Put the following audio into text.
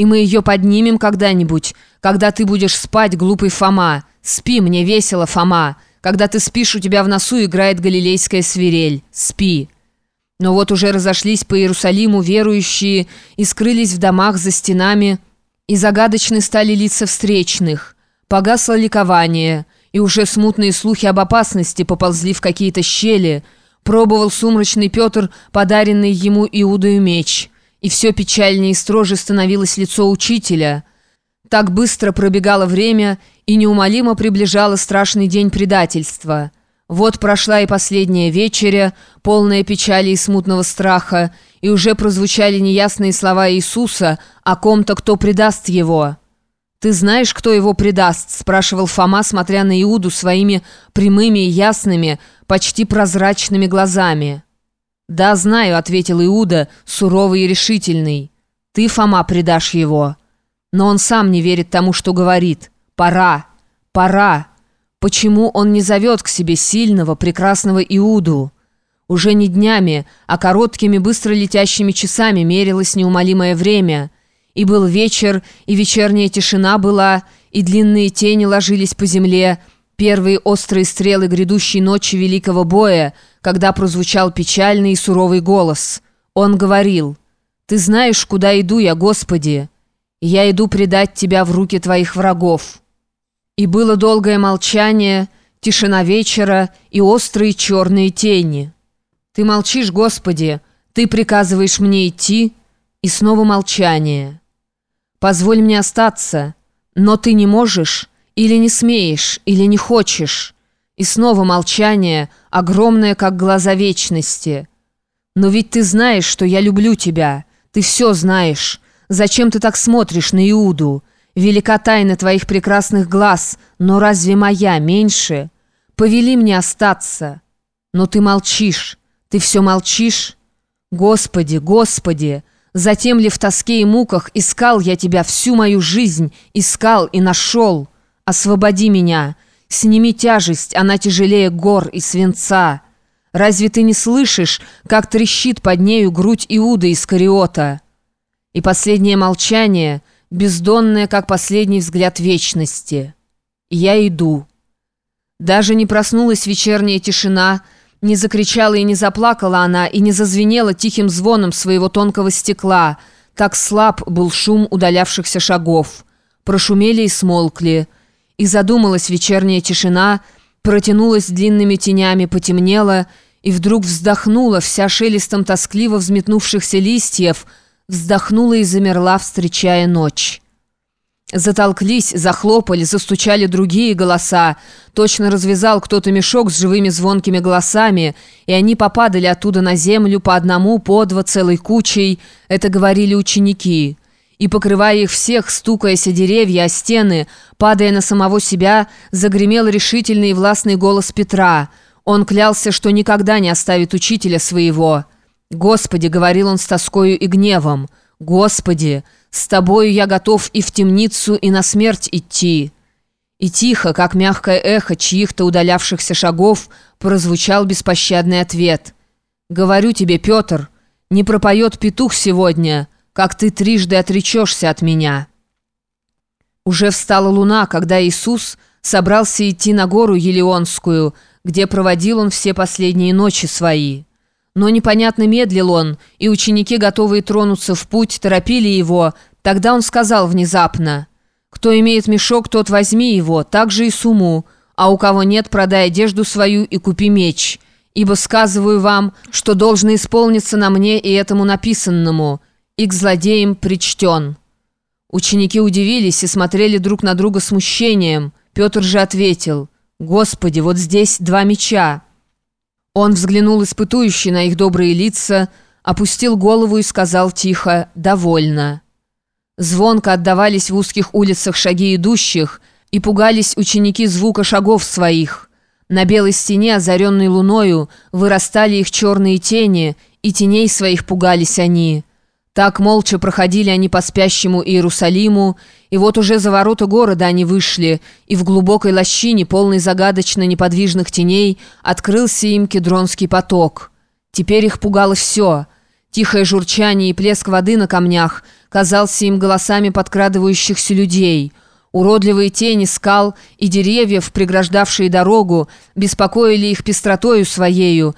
и мы ее поднимем когда-нибудь, когда ты будешь спать, глупый Фома. Спи, мне весело, Фома. Когда ты спишь, у тебя в носу играет галилейская свирель. Спи». Но вот уже разошлись по Иерусалиму верующие и скрылись в домах за стенами, и загадочны стали лица встречных. Погасло ликование, и уже смутные слухи об опасности поползли в какие-то щели. Пробовал сумрачный Петр, подаренный ему Иудою меч. И все печальнее и строже становилось лицо учителя. Так быстро пробегало время и неумолимо приближало страшный день предательства. Вот прошла и последняя вечеря, полная печали и смутного страха, и уже прозвучали неясные слова Иисуса о ком-то, кто предаст его. «Ты знаешь, кто его предаст?» – спрашивал Фома, смотря на Иуду своими прямыми и ясными, почти прозрачными глазами. «Да, знаю», – ответил Иуда, суровый и решительный. «Ты, Фома, предашь его». Но он сам не верит тому, что говорит. «Пора! Пора!» Почему он не зовет к себе сильного, прекрасного Иуду? Уже не днями, а короткими, быстро летящими часами мерилось неумолимое время. И был вечер, и вечерняя тишина была, и длинные тени ложились по земле, первые острые стрелы грядущей ночи великого боя, когда прозвучал печальный и суровый голос. Он говорил, «Ты знаешь, куда иду я, Господи? Я иду предать Тебя в руки Твоих врагов». И было долгое молчание, тишина вечера и острые черные тени. «Ты молчишь, Господи, Ты приказываешь мне идти?» И снова молчание. «Позволь мне остаться, но Ты не можешь, или не смеешь, или не хочешь». И снова молчание, огромное, как глаза вечности. «Но ведь ты знаешь, что я люблю тебя. Ты все знаешь. Зачем ты так смотришь на Иуду?» Велика тайна твоих прекрасных глаз, но разве моя меньше? Повели мне остаться. Но ты молчишь, ты все молчишь. Господи, Господи, затем ли в тоске и муках искал я тебя всю мою жизнь, искал и нашел? Освободи меня, сними тяжесть, она тяжелее гор и свинца. Разве ты не слышишь, как трещит под нею грудь Иуда Искариота? И последнее молчание — бездонная, как последний взгляд вечности. Я иду. Даже не проснулась вечерняя тишина, не закричала и не заплакала она, и не зазвенела тихим звоном своего тонкого стекла. Так слаб был шум удалявшихся шагов. Прошумели и смолкли. И задумалась вечерняя тишина, протянулась длинными тенями, потемнела, и вдруг вздохнула, вся шелестом тоскливо взметнувшихся листьев — вздохнула и замерла, встречая ночь. Затолклись, захлопали, застучали другие голоса. Точно развязал кто-то мешок с живыми звонкими голосами, и они попадали оттуда на землю по одному, по два, целой кучей. Это говорили ученики. И, покрывая их всех, стукаясь о деревья, о стены, падая на самого себя, загремел решительный и властный голос Петра. Он клялся, что никогда не оставит учителя своего. «Господи!» — говорил он с тоскою и гневом. «Господи! С тобою я готов и в темницу, и на смерть идти!» И тихо, как мягкое эхо чьих-то удалявшихся шагов, прозвучал беспощадный ответ. «Говорю тебе, Петр, не пропоет петух сегодня, как ты трижды отречешься от меня». Уже встала луна, когда Иисус собрался идти на гору Елеонскую, где проводил он все последние ночи свои. Но непонятно медлил он, и ученики, готовые тронуться в путь, торопили его. Тогда он сказал внезапно, «Кто имеет мешок, тот возьми его, так же и сумму, а у кого нет, продай одежду свою и купи меч. Ибо сказываю вам, что должно исполниться на мне и этому написанному, и к злодеям причтен». Ученики удивились и смотрели друг на друга смущением. Петр же ответил, «Господи, вот здесь два меча». Он взглянул испытующе на их добрые лица, опустил голову и сказал тихо «довольно». Звонко отдавались в узких улицах шаги идущих, и пугались ученики звука шагов своих. На белой стене, озаренной луною, вырастали их черные тени, и теней своих пугались они. Так молча проходили они по спящему Иерусалиму, и вот уже за ворота города они вышли, и в глубокой лощине, полной загадочно неподвижных теней, открылся им кедронский поток. Теперь их пугало все. Тихое журчание и плеск воды на камнях, казался им голосами подкрадывающихся людей. Уродливые тени скал и деревьев, преграждавшие дорогу, беспокоили их пестротою своею,